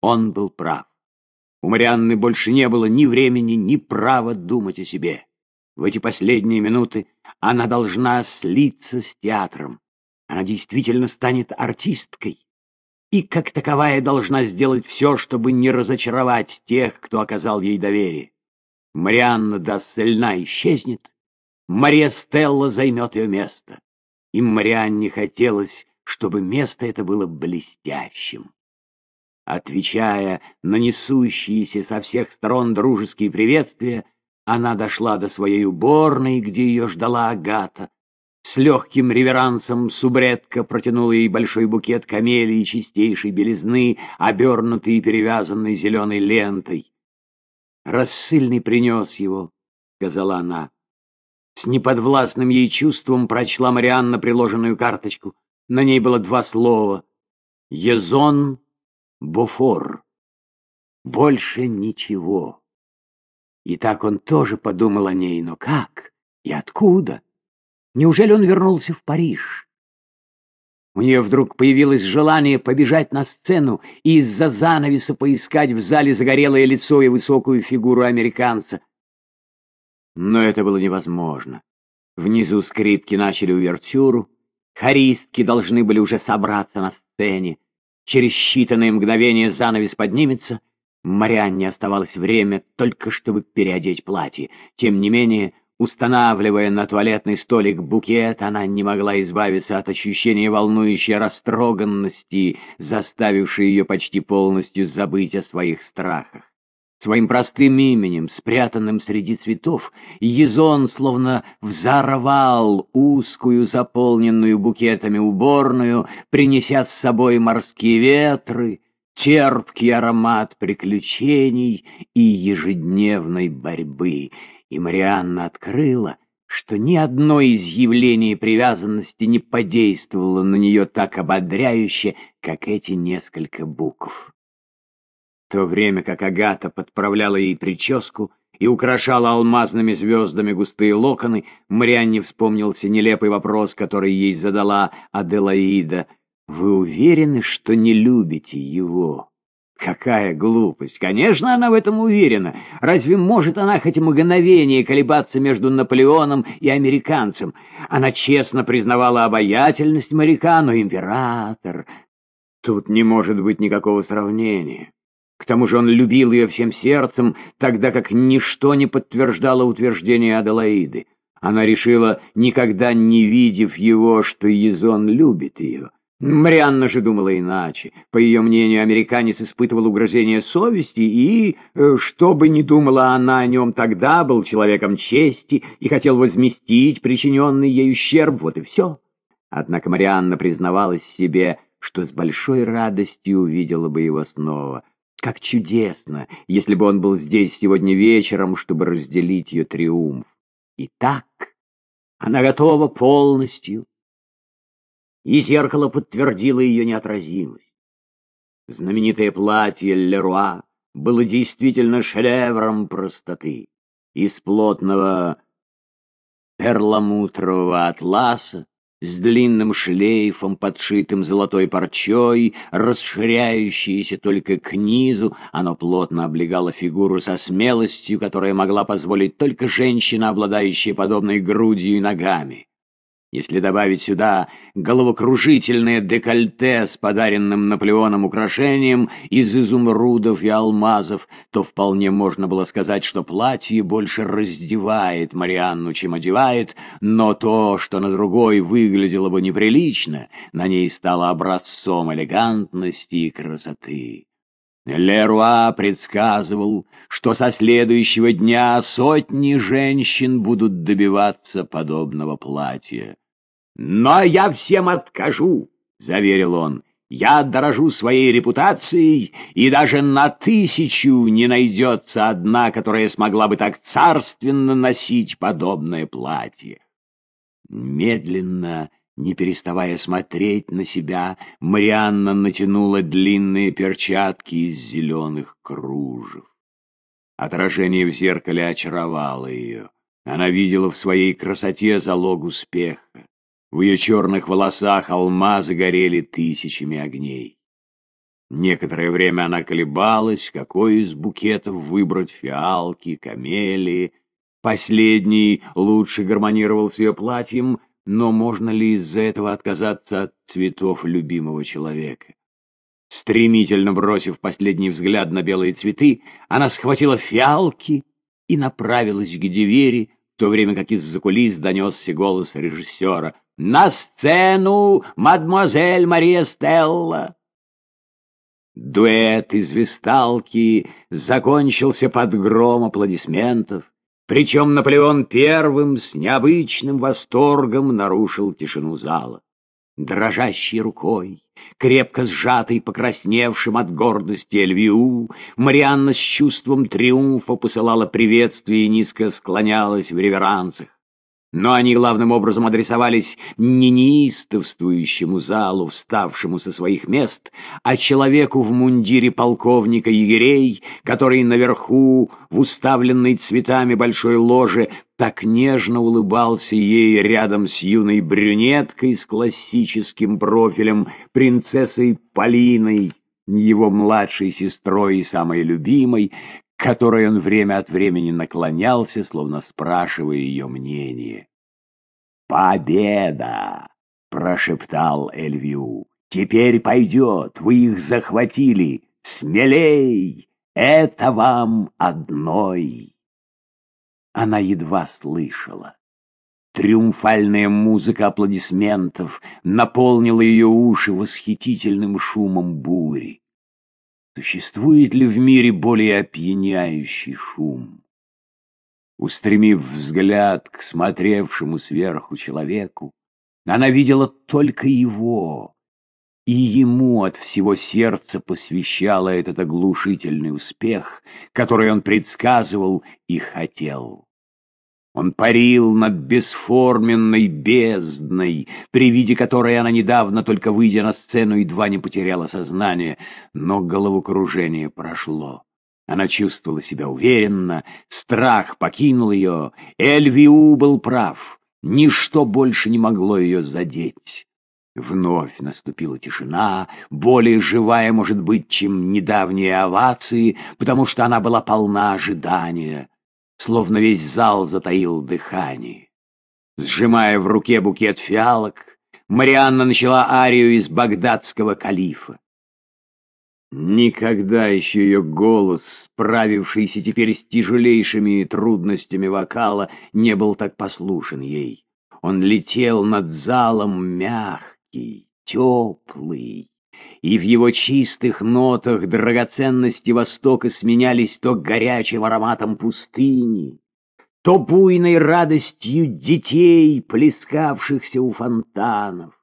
Он был прав. У Марианны больше не было ни времени, ни права думать о себе. В эти последние минуты она должна слиться с театром. Она действительно станет артисткой. И как таковая должна сделать все, чтобы не разочаровать тех, кто оказал ей доверие. Марианна Дассельна исчезнет, Мария Стелла займет ее место. И Марианне хотелось, чтобы место это было блестящим. Отвечая на несущиеся со всех сторон дружеские приветствия, она дошла до своей уборной, где ее ждала Агата. С легким реверансом субредка протянула ей большой букет камелии чистейшей белизны, обернутый и перевязанный зеленой лентой. «Рассыльный принес его», — сказала она. С неподвластным ей чувством прочла Марианна приложенную карточку. На ней было два слова. «Езон Бофор». Больше ничего. И так он тоже подумал о ней, но как и откуда? Неужели он вернулся в Париж? У нее вдруг появилось желание побежать на сцену и из-за занавеса поискать в зале загорелое лицо и высокую фигуру американца. Но это было невозможно. Внизу скрипки начали увертюру, хористки должны были уже собраться на сцене. Через считанные мгновения занавес поднимется. Марианне оставалось время только чтобы переодеть платье. Тем не менее, Устанавливая на туалетный столик букет, она не могла избавиться от ощущения волнующей растроганности, заставившей ее почти полностью забыть о своих страхах. Своим простым именем, спрятанным среди цветов, Езон словно взорвал узкую, заполненную букетами уборную, принеся с собой морские ветры, терпкий аромат приключений и ежедневной борьбы — и Марианна открыла, что ни одно из явлений привязанности не подействовало на нее так ободряюще, как эти несколько букв. То время как Агата подправляла ей прическу и украшала алмазными звездами густые локоны, Марианне вспомнился нелепый вопрос, который ей задала Аделаида. «Вы уверены, что не любите его?» Какая глупость! Конечно, она в этом уверена. Разве может она хоть мгновение колебаться между Наполеоном и американцем? Она честно признавала обаятельность моряка, но император... Тут не может быть никакого сравнения. К тому же он любил ее всем сердцем, тогда как ничто не подтверждало утверждение Аделаиды. Она решила, никогда не видев его, что Езон любит ее. Марианна же думала иначе. По ее мнению, американец испытывал угрызение совести и, э, что бы ни думала она о нем тогда, был человеком чести и хотел возместить причиненный ей ущерб, вот и все. Однако Марианна признавалась себе, что с большой радостью увидела бы его снова. Как чудесно, если бы он был здесь сегодня вечером, чтобы разделить ее триумф. И так она готова полностью и зеркало подтвердило ее неотразимость. Знаменитое платье Леруа было действительно шедевром простоты. Из плотного перламутрового атласа с длинным шлейфом, подшитым золотой парчой, расширяющееся только к низу, оно плотно облегало фигуру со смелостью, которая могла позволить только женщина, обладающая подобной грудью и ногами. Если добавить сюда головокружительное декольте с подаренным Наполеоном украшением из изумрудов и алмазов, то вполне можно было сказать, что платье больше раздевает Марианну, чем одевает, но то, что на другой выглядело бы неприлично, на ней стало образцом элегантности и красоты. Леруа предсказывал, что со следующего дня сотни женщин будут добиваться подобного платья. «Но я всем откажу», — заверил он. «Я дорожу своей репутацией, и даже на тысячу не найдется одна, которая смогла бы так царственно носить подобное платье». Медленно не переставая смотреть на себя, Марианна натянула длинные перчатки из зеленых кружев. Отражение в зеркале очаровало ее. Она видела в своей красоте залог успеха. В ее черных волосах алмазы горели тысячами огней. Некоторое время она колебалась, какой из букетов выбрать фиалки, камелии. Последний лучше гармонировал с ее платьем, но можно ли из-за этого отказаться от цветов любимого человека? Стремительно бросив последний взгляд на белые цветы, она схватила фиалки и направилась к двери, в то время как из-за кулис донесся голос режиссера. «На сцену, мадемуазель Мария Стелла!» Дуэт из висталки закончился под гром аплодисментов, причем Наполеон первым с необычным восторгом нарушил тишину зала. Дрожащей рукой, крепко сжатой, покрасневшим от гордости Эльвиу, Марианна с чувством триумфа посылала приветствие и низко склонялась в реверансах но они главным образом адресовались не неистовствующему залу, вставшему со своих мест, а человеку в мундире полковника егерей, который наверху, в уставленной цветами большой ложе, так нежно улыбался ей рядом с юной брюнеткой с классическим профилем, принцессой Полиной, его младшей сестрой и самой любимой, которой он время от времени наклонялся, словно спрашивая ее мнение. «Победа!» — прошептал Эльвиу. «Теперь пойдет, вы их захватили! Смелей! Это вам одной!» Она едва слышала. Триумфальная музыка аплодисментов наполнила ее уши восхитительным шумом бури. Существует ли в мире более опьяняющий шум? Устремив взгляд к смотревшему сверху человеку, она видела только его, и ему от всего сердца посвящала этот оглушительный успех, который он предсказывал и хотел. Он парил над бесформенной бездной, при виде которой она недавно, только выйдя на сцену, едва не потеряла сознание, но головокружение прошло. Она чувствовала себя уверенно, страх покинул ее, Эльвиу был прав, ничто больше не могло ее задеть. Вновь наступила тишина, более живая, может быть, чем недавние овации, потому что она была полна ожидания словно весь зал затаил дыхание. Сжимая в руке букет фиалок, Марианна начала арию из багдадского калифа. Никогда еще ее голос, справившийся теперь с тяжелейшими трудностями вокала, не был так послушен ей. Он летел над залом мягкий, теплый, и в его чистых нотах драгоценности Востока сменялись то горячим ароматом пустыни, то буйной радостью детей, плескавшихся у фонтанов.